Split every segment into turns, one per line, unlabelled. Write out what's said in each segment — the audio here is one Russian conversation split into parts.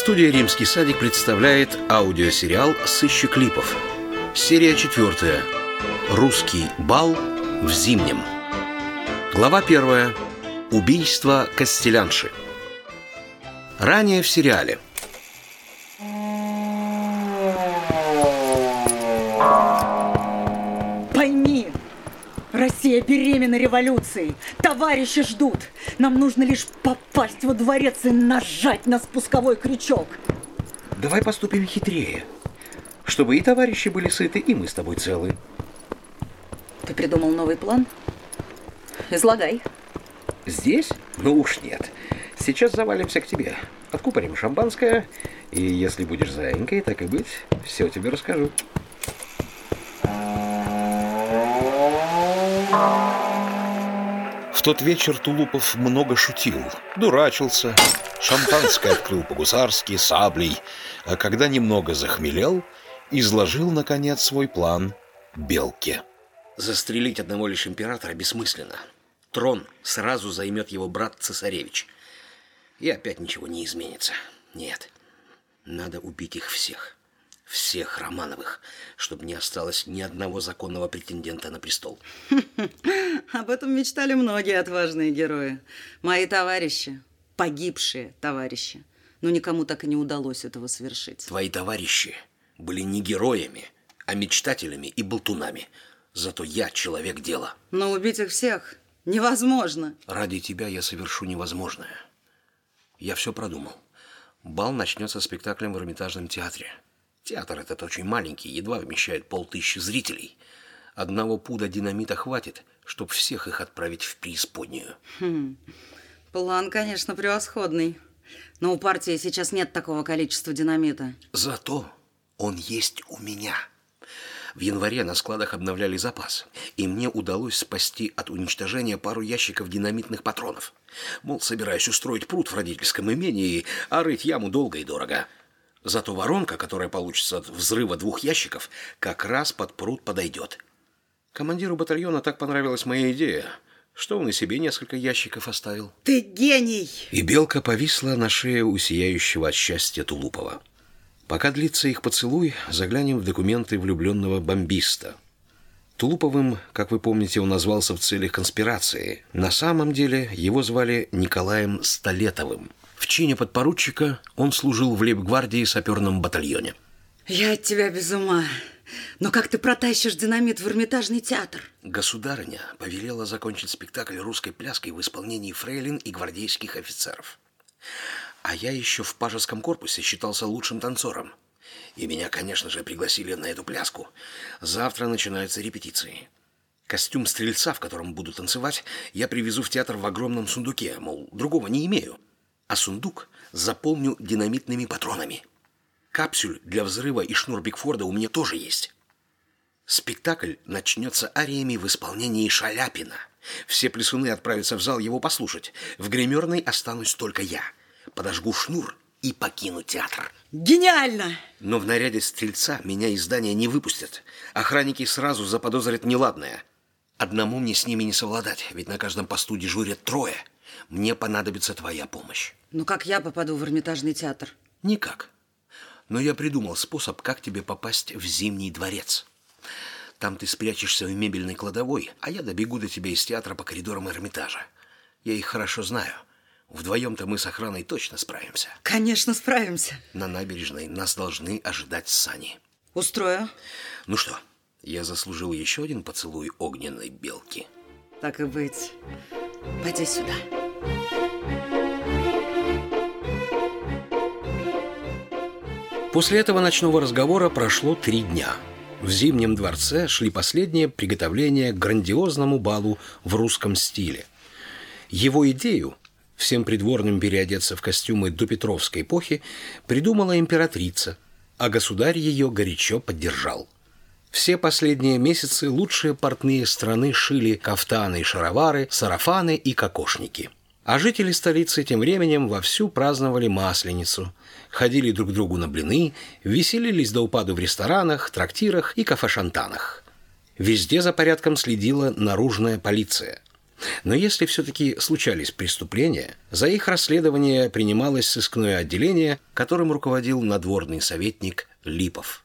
Студия «Римский садик» представляет аудиосериал «Сыщик Липов». Серия четвертая. «Русский бал в зимнем». Глава первая. Убийство Костелянши. Ранее в сериале –
Россия беременна революцией. Товарищи ждут. Нам нужно лишь попасть во дворец и нажать на спусковой крючок.
Давай поступим хитрее. Чтобы и товарищи были сыты, и мы с тобой целы.
Ты придумал новый план? Излагай.
Здесь? Ну уж нет. Сейчас завалимся к тебе. Откупорим шампанское, и если будешь заинькой, так и быть, все тебе расскажу. В тот вечер Тулупов много шутил, дурачился, шампанское открыл по-гусарски, саблей, а когда немного захмелел, изложил, наконец, свой план Белке. Застрелить одного лишь императора бессмысленно. Трон сразу займет его брат цесаревич. И опять ничего не изменится. Нет, надо убить их всех всех Романовых, чтобы не осталось ни одного законного претендента на престол.
Об этом мечтали многие отважные герои. Мои товарищи, погибшие товарищи. Но никому так и не удалось этого совершить.
Твои товарищи были не героями, а мечтателями и болтунами. Зато я человек дела.
Но убить их всех невозможно.
Ради тебя я совершу невозможное. Я все продумал. Бал начнется спектаклем в Эрмитажном театре. Театр этот очень маленький, едва вмещает полтысячи зрителей. Одного пуда динамита хватит, чтобы всех их отправить в преисподнюю.
Хм. План, конечно, превосходный. Но у партии сейчас нет такого количества динамита.
Зато он есть у меня. В январе на складах обновляли запас, и мне удалось спасти от уничтожения пару ящиков динамитных патронов. Мол, собираюсь устроить пруд в родительском имении, а рыть яму долго и дорого. Зато воронка, которая получится от взрыва двух ящиков, как раз под пруд подойдет. Командиру батальона так понравилась моя идея, что он и себе несколько ящиков оставил.
Ты гений!
И белка повисла на шее у сияющего от счастья Тулупова. Пока длится их поцелуй, заглянем в документы влюбленного бомбиста. Тулуповым, как вы помните, он назвался в целях конспирации. На самом деле его звали Николаем Столетовым – в чине подпоручика он служил в лейб-гвардии саперном батальоне.
Я от тебя без ума. Но как ты протащишь динамит в Эрмитажный театр?
Государыня повелела закончить спектакль русской пляской в исполнении фрейлин и гвардейских офицеров. А я еще в пажеском корпусе считался лучшим танцором. И меня, конечно же, пригласили на эту пляску. Завтра начинаются репетиции. Костюм стрельца, в котором буду танцевать, я привезу в театр в огромном сундуке, мол, другого не имею а сундук заполню динамитными патронами. Капсюль для взрыва и шнур Бигфорда у меня тоже есть. Спектакль начнется ариями в исполнении Шаляпина. Все плесуны отправятся в зал его послушать. В гримерной останусь только я. Подожгу шнур и покину театр.
Гениально!
Но в наряде стрельца меня из здания не выпустят. Охранники сразу заподозрят неладное. Одному мне с ними не совладать, ведь на каждом посту дежурят трое. Мне понадобится твоя помощь.
Ну как я попаду в Эрмитажный театр?
Никак. Но я придумал способ, как тебе попасть в Зимний дворец. Там ты спрячешься в мебельной кладовой, а я добегу до тебя из театра по коридорам Эрмитажа. Я их хорошо знаю. Вдвоем-то мы с охраной точно справимся.
Конечно, справимся.
На набережной нас должны ожидать сани.
Устрою.
Ну что, я заслужил еще один поцелуй огненной белки.
Так и быть. Пойди сюда.
После этого ночного разговора прошло три дня. В Зимнем дворце шли последние приготовления к грандиозному балу в русском стиле. Его идею всем придворным переодеться в костюмы до Петровской эпохи придумала императрица, а государь ее горячо поддержал. Все последние месяцы лучшие портные страны шили кафтаны и шаровары, сарафаны и кокошники – а жители столицы тем временем вовсю праздновали Масленицу, ходили друг к другу на блины, веселились до упаду в ресторанах, трактирах и кафе-шантанах. Везде за порядком следила наружная полиция. Но если все-таки случались преступления, за их расследование принималось сыскное отделение, которым руководил надворный советник Липов.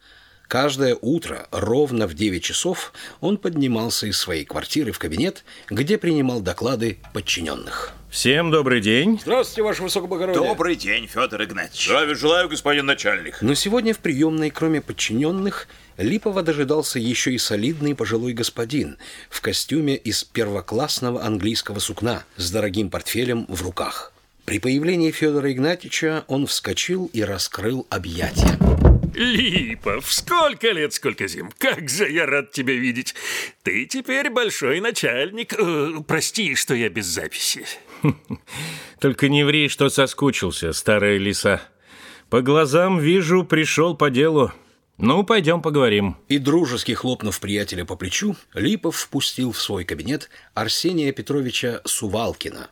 Каждое утро ровно в 9 часов он поднимался из своей квартиры в кабинет, где принимал доклады подчиненных.
Всем добрый день.
Здравствуйте, ваше высокоблагородие.
Добрый день, Федор Игнатьевич.
Здравия желаю, господин начальник.
Но сегодня в приемной, кроме подчиненных, Липова дожидался еще и солидный пожилой господин в костюме из первоклассного английского сукна с дорогим портфелем в руках. При появлении Федора Игнатьевича он вскочил и раскрыл объятия.
Липов, сколько лет, сколько зим. Как же я рад тебя видеть. Ты теперь большой начальник. Э, прости, что я без записи.
Только не ври, что соскучился, старая лиса. По глазам вижу, пришел по делу. Ну, пойдем поговорим.
И дружески хлопнув приятеля по плечу, Липов впустил в свой кабинет Арсения Петровича Сувалкина,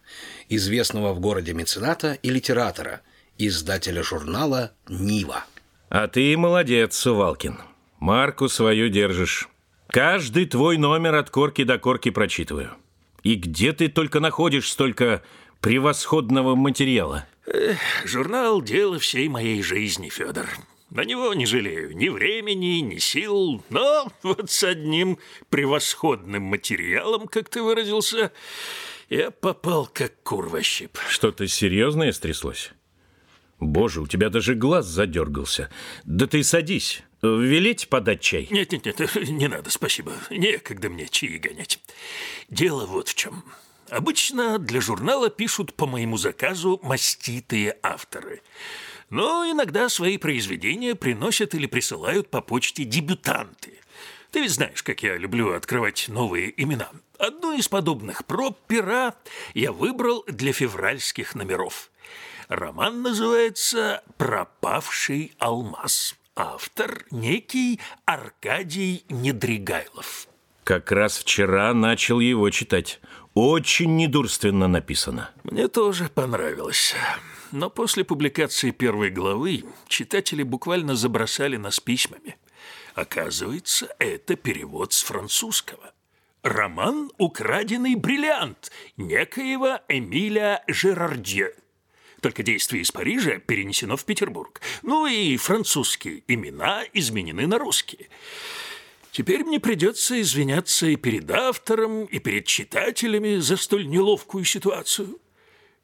известного в городе мецената и литератора, издателя журнала «Нива».
А ты молодец, Сувалкин. Марку свою держишь. Каждый твой номер от корки до корки прочитываю. И где ты только находишь столько превосходного материала?
Эх, журнал – дело всей моей жизни, Федор. На него не жалею ни времени, ни сил, но вот с одним превосходным материалом, как ты выразился, я попал как кур во щип.
Что-то серьезное стряслось? Боже, у тебя даже глаз задергался. Да ты садись. Велеть подать чай?
Нет, нет, нет, не надо, спасибо. Некогда мне чаи гонять. Дело вот в чем. Обычно для журнала пишут по моему заказу маститые авторы. Но иногда свои произведения приносят или присылают по почте дебютанты. Ты ведь знаешь, как я люблю открывать новые имена. Одну из подобных проб пера я выбрал для февральских номеров – Роман называется «Пропавший алмаз». Автор – некий Аркадий Недригайлов.
Как раз вчера начал его читать. Очень недурственно написано.
Мне тоже понравилось. Но после публикации первой главы читатели буквально забросали нас письмами. Оказывается, это перевод с французского. Роман «Украденный бриллиант» некоего Эмиля Жерардье – только действие из Парижа перенесено в Петербург. Ну и французские имена изменены на русские. Теперь мне придется извиняться и перед автором, и перед читателями за столь неловкую ситуацию.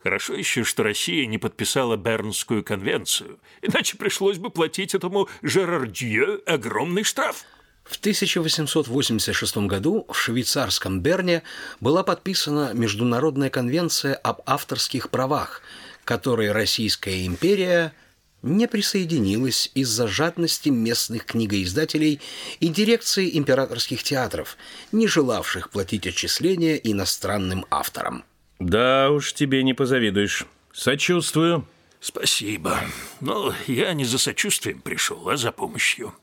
Хорошо еще, что Россия не подписала Бернскую конвенцию, иначе пришлось бы платить этому Жерардье огромный штраф.
В 1886 году в швейцарском Берне была подписана Международная конвенция об авторских правах – которой Российская империя не присоединилась из-за жадности местных книгоиздателей и дирекции императорских театров, не желавших платить отчисления иностранным авторам.
Да уж, тебе не позавидуешь. Сочувствую.
Спасибо. Но я не за сочувствием пришел, а за помощью.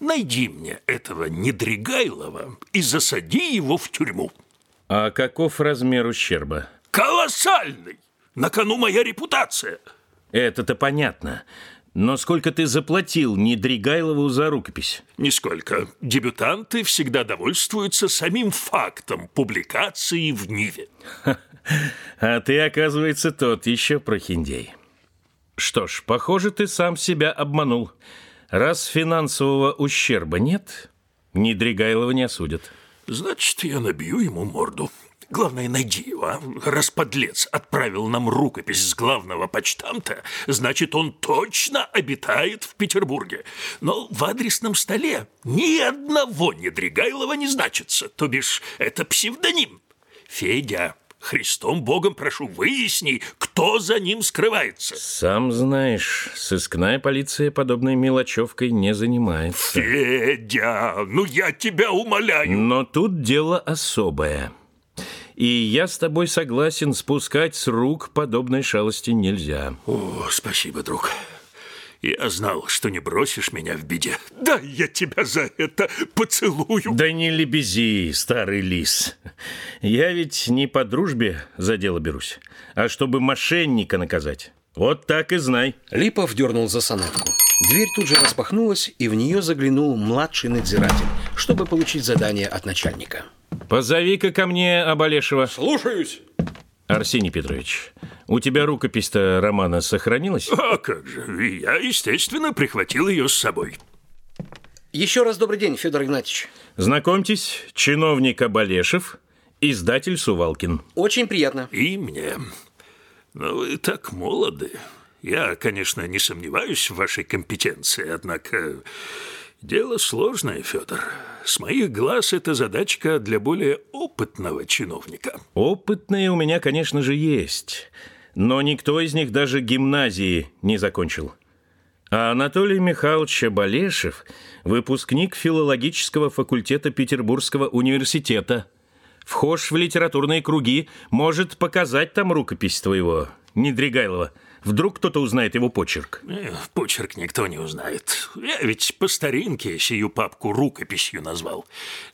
Найди мне этого Недригайлова и засади его в тюрьму.
А каков размер ущерба?
Колоссальный! На кону моя репутация.
Это-то понятно. Но сколько ты заплатил Недригайлову за рукопись?
Нисколько. Дебютанты всегда довольствуются самим фактом публикации в Ниве.
А ты, оказывается, тот еще прохиндей. Что ж, похоже, ты сам себя обманул. Раз финансового ущерба нет, Недригайлова не осудят.
Значит, я набью ему морду. Главное, найди его, а? Раз подлец отправил нам рукопись с главного почтамта, значит, он точно обитает в Петербурге. Но в адресном столе ни одного Недригайлова не значится, то бишь это псевдоним. Федя, Христом Богом прошу, выясни, кто за ним скрывается.
Сам знаешь, сыскная полиция подобной мелочевкой не занимается.
Федя, ну я тебя умоляю.
Но тут дело особое. И я с тобой согласен, спускать с рук подобной шалости нельзя.
О, спасибо, друг. Я знал, что не бросишь меня в беде. Да, я тебя за это поцелую.
Да не лебези, старый лис. Я ведь не по дружбе за дело берусь, а чтобы мошенника наказать. Вот так и знай.
Липов дернул за сонетку. Дверь тут же распахнулась, и в нее заглянул младший надзиратель, чтобы получить задание от начальника.
Позови-ка ко мне Абалешева.
Слушаюсь.
Арсений Петрович, у тебя рукопись-то романа сохранилась?
А как же, я, естественно, прихватил ее с собой.
Еще раз добрый день, Федор Игнатьевич.
Знакомьтесь, чиновник Абалешев, издатель Сувалкин.
Очень приятно.
И мне. Но вы так молоды. Я, конечно, не сомневаюсь в вашей компетенции, однако дело сложное, Федор. С моих глаз это задачка для более опытного чиновника.
Опытные у меня, конечно же, есть, но никто из них даже гимназии не закончил. А Анатолий Михайлович Балешев – выпускник филологического факультета Петербургского университета. Вхож в литературные круги, может показать там рукопись твоего, Недригайлова – Вдруг кто-то узнает его почерк.
Э, почерк никто не узнает. Я ведь по старинке сию папку рукописью назвал.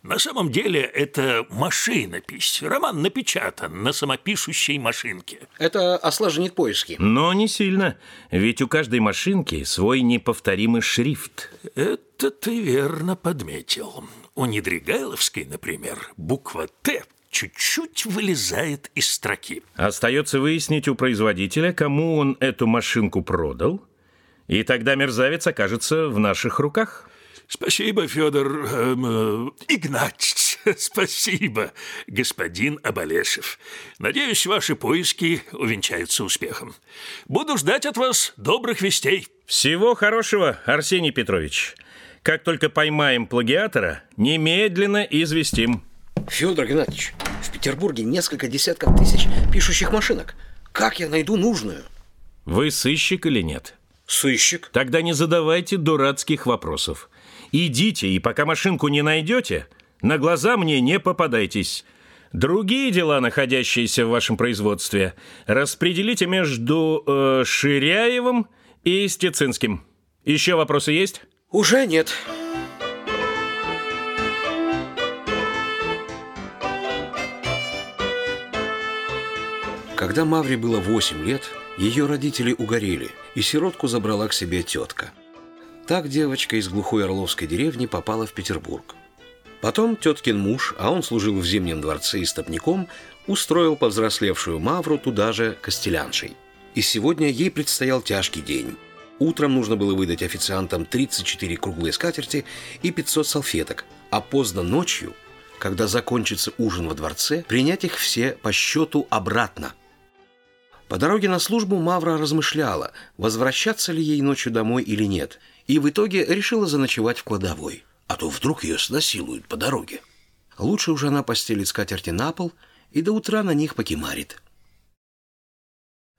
На самом деле это машинопись. Роман напечатан на самопишущей машинке.
Это осложнит поиски.
Но не сильно. Ведь у каждой машинки свой неповторимый шрифт.
Это ты верно подметил. У Недригайловской, например, буква «Т» чуть-чуть вылезает из строки.
Остается выяснить у производителя, кому он эту машинку продал, и тогда мерзавец окажется в наших руках.
Спасибо, Федор эм, э, Игнатьевич. Спасибо, господин Абалешев. Надеюсь, ваши поиски увенчаются успехом. Буду ждать от вас добрых вестей.
Всего хорошего, Арсений Петрович. Как только поймаем плагиатора, немедленно известим.
Федор Игнатьевич, в Петербурге несколько десятков тысяч пишущих машинок. Как я найду нужную?
Вы сыщик или нет?
Сыщик.
Тогда не задавайте дурацких вопросов. Идите, и пока машинку не найдете, на глаза мне не попадайтесь. Другие дела, находящиеся в вашем производстве, распределите между э, Ширяевым и Стецинским. Еще вопросы есть?
Уже нет. Когда Мавре было 8 лет, ее родители угорели, и сиротку забрала к себе тетка. Так девочка из глухой Орловской деревни попала в Петербург. Потом теткин муж, а он служил в Зимнем дворце истопником, устроил повзрослевшую Мавру туда же костеляншей. И сегодня ей предстоял тяжкий день. Утром нужно было выдать официантам 34 круглые скатерти и 500 салфеток, а поздно ночью, когда закончится ужин во дворце, принять их все по счету обратно – по дороге на службу Мавра размышляла, возвращаться ли ей ночью домой или нет, и в итоге решила заночевать в кладовой, а то вдруг ее снасилуют по дороге. Лучше уже она постелит скатерти на пол и до утра на них покемарит.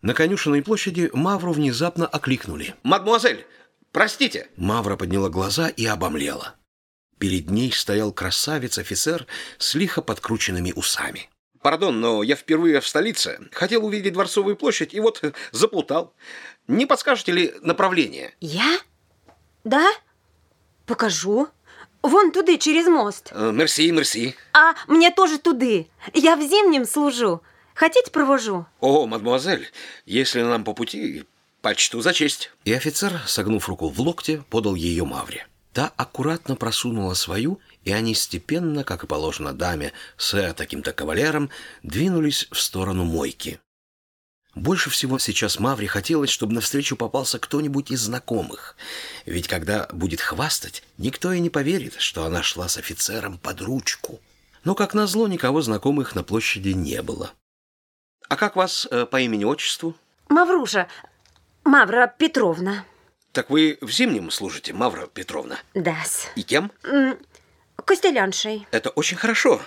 На конюшенной площади Мавру внезапно окликнули. «Мадмуазель, простите!» Мавра подняла глаза и обомлела. Перед ней стоял красавец-офицер с лихо подкрученными усами. Пардон, но я впервые в столице. Хотел увидеть Дворцовую площадь и вот заплутал. Не подскажете ли направление?
Я? Да? Покажу. Вон туды, через мост.
Э, мерси, мерси.
А мне тоже туды. Я в зимнем служу. Хотите, провожу?
О, мадемуазель, если нам по пути, почту за честь. И офицер, согнув руку в локте, подал ее Мавре. Та аккуратно просунула свою и они степенно, как и положено даме, с таким-то кавалером, двинулись в сторону мойки. Больше всего сейчас Мавре хотелось, чтобы навстречу попался кто-нибудь из знакомых. Ведь когда будет хвастать, никто и не поверит, что она шла с офицером под ручку. Но, как назло, никого знакомых на площади не было. «А как вас э, по имени-отчеству?»
«Мавруша. Мавра Петровна».
«Так вы в зимнем служите, Мавра Петровна?»
«Да-с».
«И кем?»
Костеляншей.
Это очень хорошо.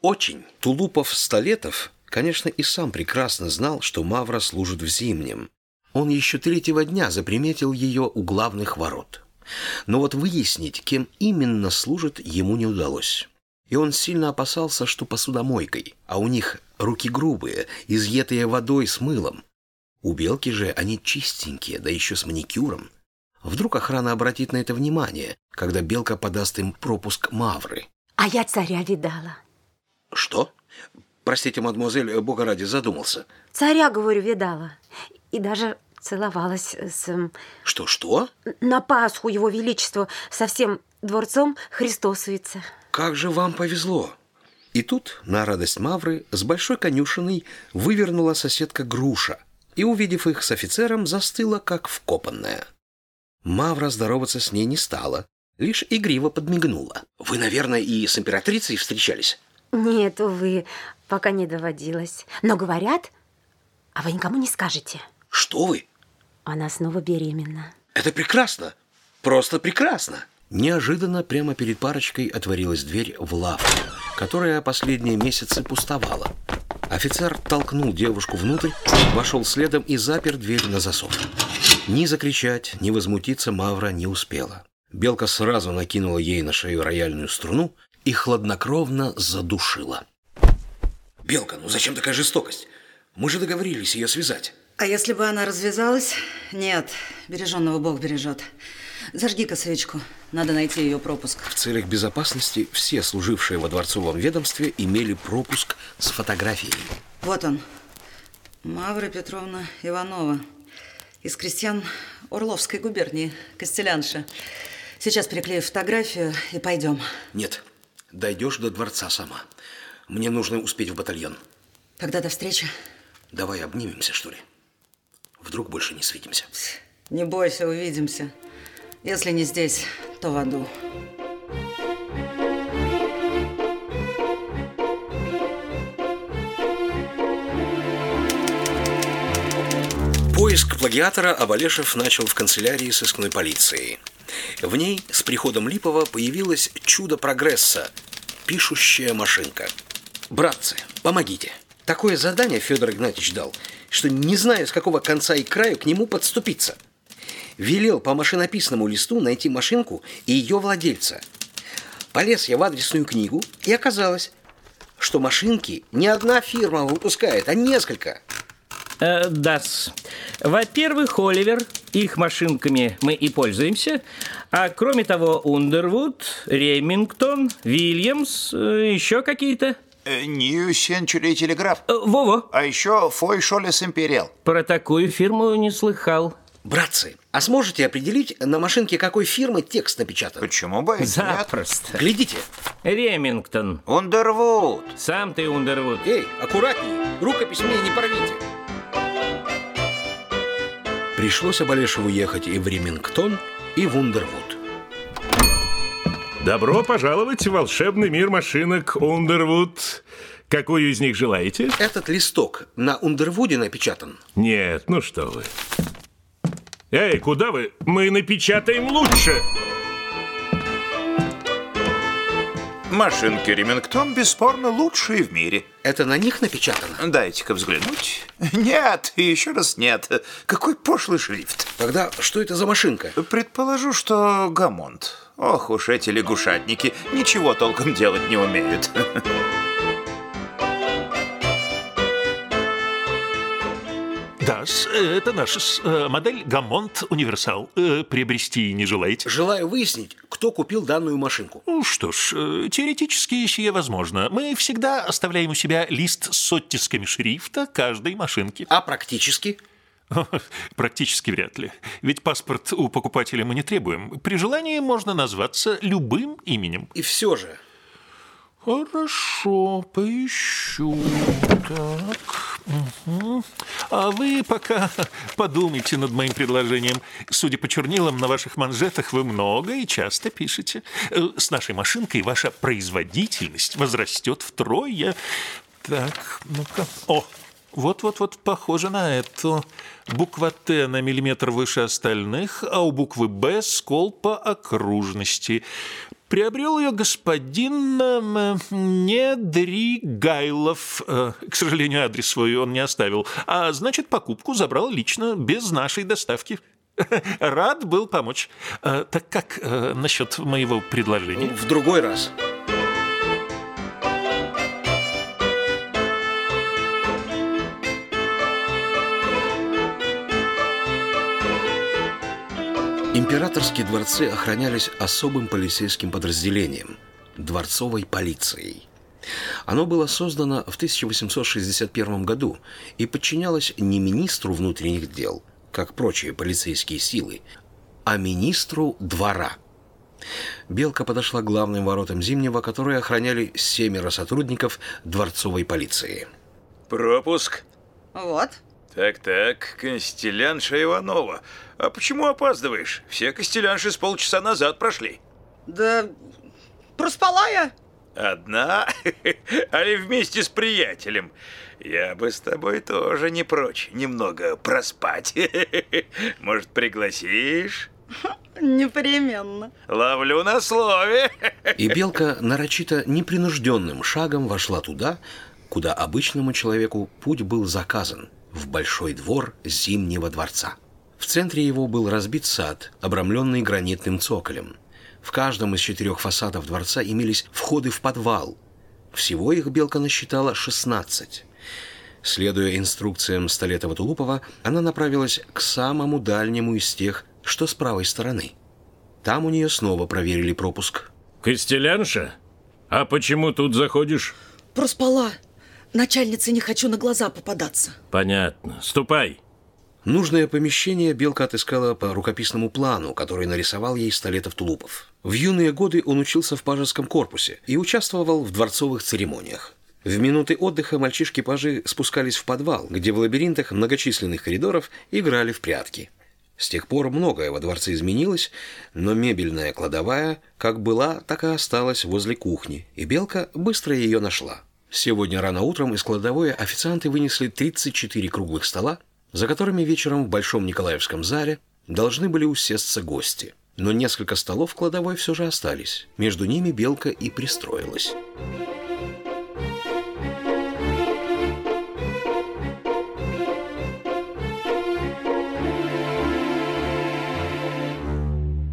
Очень. Тулупов-Столетов, конечно, и сам прекрасно знал, что Мавра служит в Зимнем. Он еще третьего дня заприметил ее у главных ворот. Но вот выяснить, кем именно служит, ему не удалось. И он сильно опасался, что посудомойкой, а у них руки грубые, изъетые водой с мылом. У Белки же они чистенькие, да еще с маникюром. Вдруг охрана обратит на это внимание, когда Белка подаст им пропуск Мавры.
А я царя видала.
Что? Простите, мадемуазель, бога ради, задумался.
Царя, говорю, видала. И даже целовалась с... м,
Что-что?
На Пасху его величество со всем дворцом Христосовица.
Как же вам повезло! И тут, на радость Мавры, с большой конюшиной вывернула соседка Груша и, увидев их с офицером, застыла, как вкопанная. Мавра здороваться с ней не стала, лишь игриво подмигнула. «Вы, наверное, и с императрицей встречались?»
Нет, увы, пока не доводилось. Но говорят, а вы никому не скажете.
«Что вы?
Она снова беременна.
Это прекрасно! Просто прекрасно!» Неожиданно прямо перед парочкой отворилась дверь в лавку, которая последние месяцы пустовала. Офицер толкнул девушку внутрь, вошел следом и запер дверь на засов. Ни закричать, ни возмутиться Мавра не успела. Белка сразу накинула ей на шею рояльную струну и хладнокровно задушила. «Белка, ну зачем такая жестокость? Мы же договорились ее связать».
А если бы она развязалась? Нет, береженного Бог бережет. Зажги-ка свечку. Надо найти ее пропуск.
В целях безопасности все служившие во дворцовом ведомстве имели пропуск с фотографией.
Вот он. Мавра Петровна Иванова. Из крестьян Орловской губернии. Костелянша. Сейчас переклею фотографию и пойдем.
Нет, дойдешь до дворца сама. Мне нужно успеть в батальон.
Когда до встречи?
Давай обнимемся, что ли? Вдруг больше не свидимся.
Не бойся, увидимся. Если не здесь, то в аду.
Поиск плагиатора Абалешев начал в канцелярии сыскной полиции. В ней с приходом Липова появилось чудо прогресса – пишущая машинка. Братцы, помогите. Такое задание Федор Игнатьевич дал, что не знаю, с какого конца и краю к нему подступиться. Велел по машинописному листу найти машинку и ее владельца. Полез я в адресную книгу, и оказалось, что машинки не одна фирма выпускает, а несколько.
Э, да-с. Во-первых, Оливер, их машинками мы и пользуемся. А кроме того, Ундервуд, Ремингтон, Вильямс, э, еще какие-то.
Э, New Century Telegraph.
Э, Во-во,
А еще Фой Шолес Империал.
про такую фирму не слыхал.
Братцы, а сможете определить на машинке какой фирмы текст напечатан?
Почему бы и нет?
Запросто.
Глядите.
Ремингтон.
Ундервуд.
Сам ты, Ундервуд.
Эй, аккуратнее, рукопись мне не порвите. Пришлось Абалешеву ехать и в Ремингтон, и в Ундервуд.
Добро пожаловать в волшебный мир машинок Ундервуд. Какую из них желаете?
Этот листок на Ундервуде напечатан.
Нет, ну что вы. Эй, куда вы? Мы напечатаем лучше.
Машинки Ремингтон бесспорно лучшие в мире.
Это на них напечатано?
Дайте-ка взглянуть. Нет, и еще раз нет. Какой пошлый шрифт.
Тогда что это за машинка?
Предположу, что Гамонт. Ох уж эти лягушатники, ничего толком делать не умеют.
Да, с- это наша э, модель Гамонт Универсал. Э, Приобрести не желаете?
Желаю выяснить, кто купил данную машинку.
Ну что ж, э, теоретически сие возможно. Мы всегда оставляем у себя лист с оттисками шрифта каждой машинки.
А практически?
Практически вряд ли. Ведь паспорт у покупателя мы не требуем. При желании можно назваться любым именем.
И все же.
Хорошо, поищу. Так. А вы пока подумайте над моим предложением. Судя по чернилам на ваших манжетах, вы много и часто пишете. Э, С нашей машинкой ваша производительность возрастет втрое. Так, ну-ка. О, вот-вот-вот, похоже на эту. Буква Т на миллиметр выше остальных, а у буквы Б скол по окружности. Приобрел ее господин эм, Недригайлов. Э, К сожалению, адрес свой он не оставил. А значит, покупку забрал лично, без нашей доставки. Рад был помочь. Э, Так как э, насчет моего предложения?
В другой раз. Императорские дворцы охранялись особым полицейским подразделением – дворцовой полицией. Оно было создано в 1861 году и подчинялось не министру внутренних дел, как прочие полицейские силы, а министру двора. Белка подошла к главным воротам Зимнего, которые охраняли семеро сотрудников дворцовой полиции.
Пропуск.
Вот.
Так-так, Костелянша Иванова. А почему опаздываешь? Все Костелянши с полчаса назад прошли.
Да проспала я.
Одна? Али вместе с приятелем? Я бы с тобой тоже не прочь немного проспать. Может, пригласишь?
Непременно.
Ловлю на слове.
И Белка нарочито непринужденным шагом вошла туда, куда обычному человеку путь был заказан, в большой двор Зимнего дворца. В центре его был разбит сад, обрамленный гранитным цоколем. В каждом из четырех фасадов дворца имелись входы в подвал. Всего их Белка насчитала 16. Следуя инструкциям Столетова-Тулупова, она направилась к самому дальнему из тех, что с правой стороны. Там у нее снова проверили пропуск.
Костелянша? А почему тут заходишь?
Проспала. Начальнице не хочу на глаза попадаться.
Понятно. Ступай.
Нужное помещение Белка отыскала по рукописному плану, который нарисовал ей Столетов-Тулупов. В юные годы он учился в пажеском корпусе и участвовал в дворцовых церемониях. В минуты отдыха мальчишки-пажи спускались в подвал, где в лабиринтах многочисленных коридоров играли в прятки. С тех пор многое во дворце изменилось, но мебельная кладовая как была, так и осталась возле кухни, и Белка быстро ее нашла. Сегодня рано утром из кладовой официанты вынесли 34 круглых стола, за которыми вечером в Большом Николаевском зале должны были усесться гости. Но несколько столов в кладовой все же остались. Между ними Белка и пристроилась.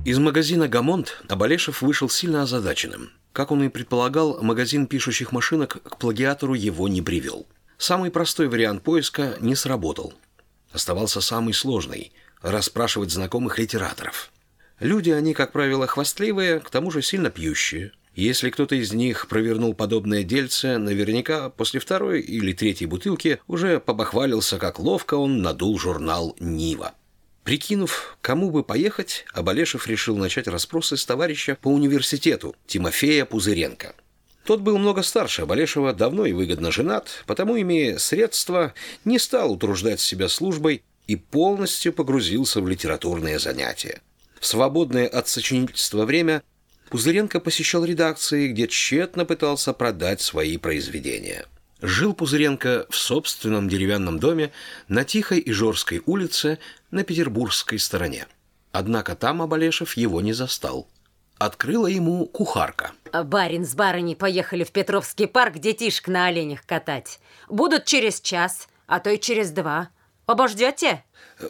Из магазина «Гамонт» Абалешев вышел сильно озадаченным. Как он и предполагал, магазин пишущих машинок к плагиатору его не привел. Самый простой вариант поиска не сработал. Оставался самый сложный – расспрашивать знакомых литераторов. Люди они, как правило, хвастливые, к тому же сильно пьющие. Если кто-то из них провернул подобное дельце, наверняка после второй или третьей бутылки уже побахвалился, как ловко он надул журнал «Нива». Прикинув, кому бы поехать, Абалешев решил начать расспросы с товарища по университету Тимофея Пузыренко. Тот был много старше Абалешева, давно и выгодно женат, потому, имея средства, не стал утруждать себя службой и полностью погрузился в литературные занятия. В свободное от сочинительства время Пузыренко посещал редакции, где тщетно пытался продать свои произведения. Жил Пузыренко в собственном деревянном доме на Тихой Ижорской улице на петербургской стороне. Однако там Абалешев его не застал. Открыла ему кухарка.
Барин с барыней поехали в Петровский парк детишек на оленях катать. Будут через час, а то и через два. Обождете?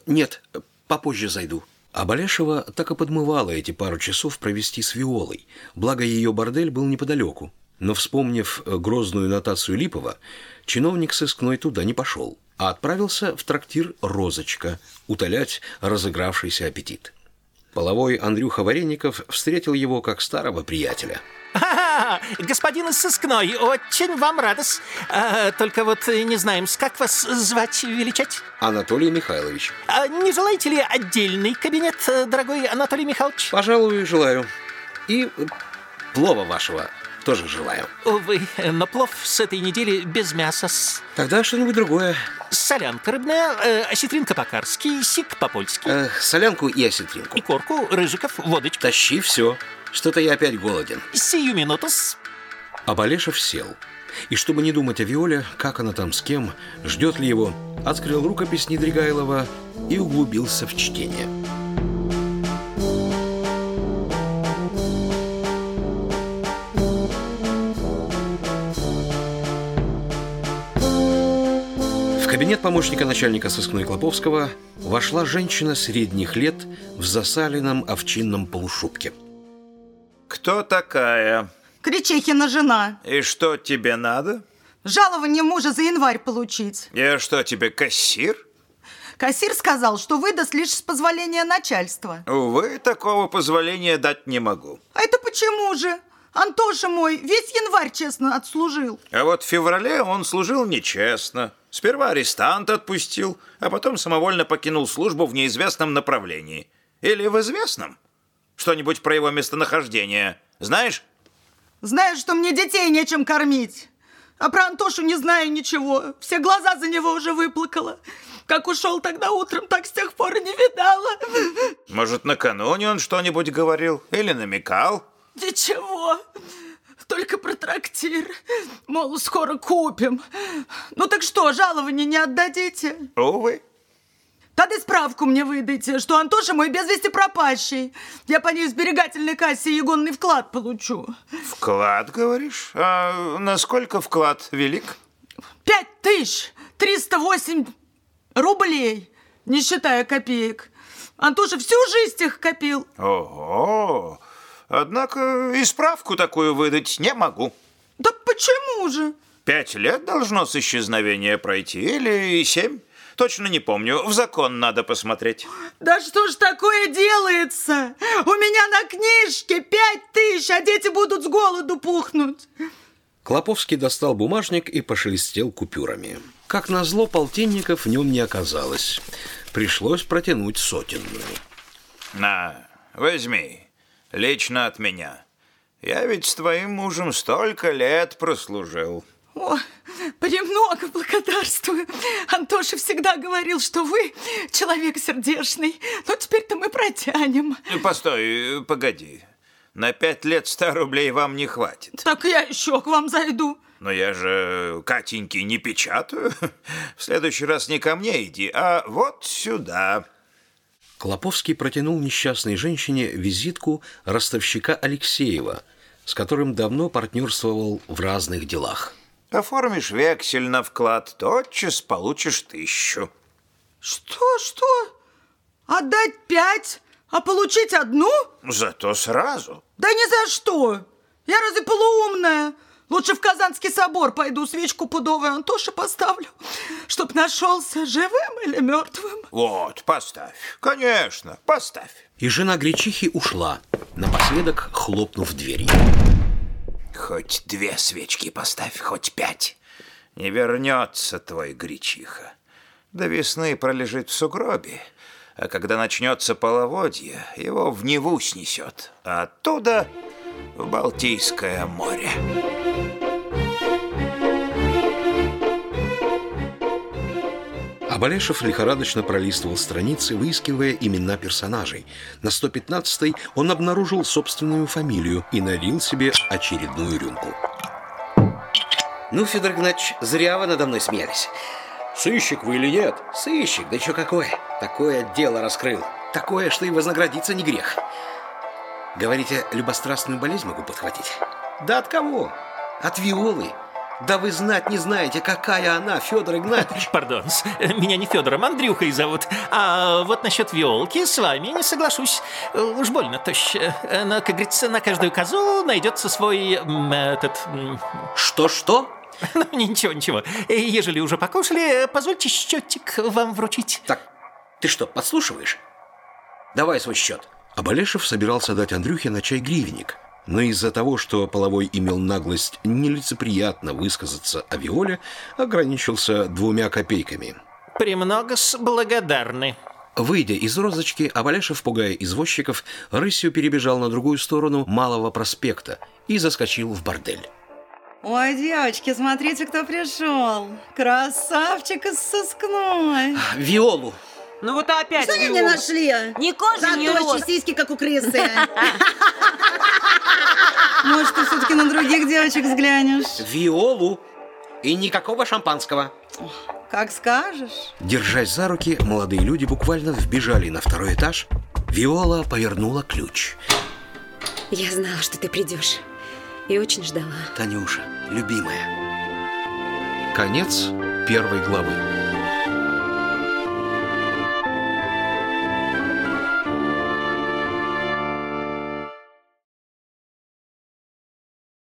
Нет, попозже зайду. Абалешева так и подмывала эти пару часов провести с Виолой, благо ее бордель был неподалеку. Но, вспомнив грозную нотацию Липова, чиновник сыскной туда не пошел, а отправился в трактир «Розочка» утолять разыгравшийся аппетит. Половой Андрюха Вареников встретил его как старого приятеля.
А, господин из сыскной, очень вам радость. А, только вот не знаем, как вас звать, величать?
Анатолий Михайлович.
А, не желаете ли отдельный кабинет, дорогой Анатолий Михайлович?
Пожалуй, желаю. И плова вашего тоже желаю.
Увы, но плов с этой недели без мяса.
Тогда что-нибудь другое.
Солянка рыбная, э, осетринка по-карски, сик по-польски.
Э, солянку и осетринку.
И корку, рыжиков, водочка.
Тащи все. Что-то я опять голоден.
Сию минутус.
А Балешев сел. И чтобы не думать о Виоле, как она там с кем, ждет ли его, открыл рукопись Недригайлова и углубился в чтение. Кабинет помощника начальника сыскной Клоповского вошла женщина средних лет в засаленном овчинном полушубке.
Кто такая?
Кричехина жена.
И что тебе надо?
Жалование мужа за январь получить.
Я что, тебе кассир?
Кассир сказал, что выдаст лишь с позволения начальства.
Увы, такого позволения дать не могу.
А это почему же? Антоша мой весь январь честно отслужил.
А вот в феврале он служил нечестно. Сперва арестант отпустил, а потом самовольно покинул службу в неизвестном направлении. Или в известном? Что-нибудь про его местонахождение знаешь?
Знаешь, что мне детей нечем кормить. А про Антошу не знаю ничего. Все глаза за него уже выплакала. Как ушел тогда утром, так с тех пор и не видала.
Может, накануне он что-нибудь говорил? Или намекал?
Ничего. Только про трактир. Мол, скоро купим. Ну так что, жалование не отдадите?
Увы.
Тогда справку мне выдайте, что Антоша мой без вести пропащий. Я по ней в сберегательной кассе егонный вклад получу.
Вклад, говоришь? А насколько вклад велик?
Пять тысяч триста восемь рублей, не считая копеек. Антоша всю жизнь их копил.
Ого! Однако и справку такую выдать не могу.
Да почему же?
Пять лет должно с исчезновения пройти, или семь? Точно не помню. В закон надо посмотреть.
Да что ж такое делается? У меня на книжке пять тысяч, а дети будут с голоду пухнуть.
Клоповский достал бумажник и пошелестел купюрами. Как назло, полтинников в нем не оказалось. Пришлось протянуть сотенную.
На, возьми. Лично от меня. Я ведь с твоим мужем столько лет прослужил.
О, премного благодарствую. Антоша всегда говорил, что вы человек сердечный. Но теперь-то мы протянем.
Постой, погоди. На пять лет ста рублей вам не хватит.
Так я еще к вам зайду.
Но я же Катеньки не печатаю. В следующий раз не ко мне иди, а вот сюда.
Клоповский протянул несчастной женщине визитку ростовщика Алексеева, с которым давно партнерствовал в разных делах.
Оформишь вексель на вклад, тотчас получишь тысячу.
Что, что? Отдать пять, а получить одну?
Зато сразу.
Да ни за что. Я разве полуумная? Лучше в Казанский собор пойду, свечку пудовую Антоше поставлю, чтоб нашелся живым или мертвым.
Вот, поставь. Конечно, поставь.
И жена Гречихи ушла, напоследок хлопнув дверью.
Хоть две свечки поставь, хоть пять. Не вернется твой Гречиха. До весны пролежит в сугробе, а когда начнется половодье, его в Неву снесет, а оттуда в Балтийское море.
Абалешев лихорадочно пролистывал страницы, выискивая имена персонажей. На 115-й он обнаружил собственную фамилию и налил себе очередную рюмку.
Ну, Федор Игнатьевич, зря вы надо мной смеялись.
Сыщик вы или нет?
Сыщик, да что какое? Такое дело раскрыл. Такое, что и вознаградиться не грех. Говорите, любострастную болезнь могу подхватить? Да от кого? От Виолы. Да вы знать не знаете, какая она, Федор Игнатьевич.
Пардон, меня не Федором, Андрюхой зовут. А вот насчет Виолки с вами не соглашусь. Уж больно тощая. Но, как говорится, на каждую козу найдется свой... этот...
Что-что?
Ну, ничего, ничего. Ежели уже покушали, позвольте счетик вам вручить.
Так, ты что, подслушиваешь? Давай свой счет.
Абалешев собирался дать Андрюхе на чай гривенник, но из-за того, что Половой имел наглость нелицеприятно высказаться о Виоле, ограничился двумя копейками.
Премного с благодарны.
Выйдя из розочки, Абалешев, пугая извозчиков, рысью перебежал на другую сторону Малого проспекта и заскочил в бордель.
Ой, девочки, смотрите, кто пришел. Красавчик из сыскной.
Виолу.
Ну вот опять
Что они мне нашли?
Ни кожи, ни рост.
сиськи, как у крысы.
Может, ты все-таки на других девочек взглянешь?
Виолу. И никакого шампанского.
Как скажешь.
Держась за руки, молодые люди буквально вбежали на второй этаж. Виола повернула ключ.
Я знала, что ты придешь. И очень ждала.
Танюша, любимая. Конец первой главы.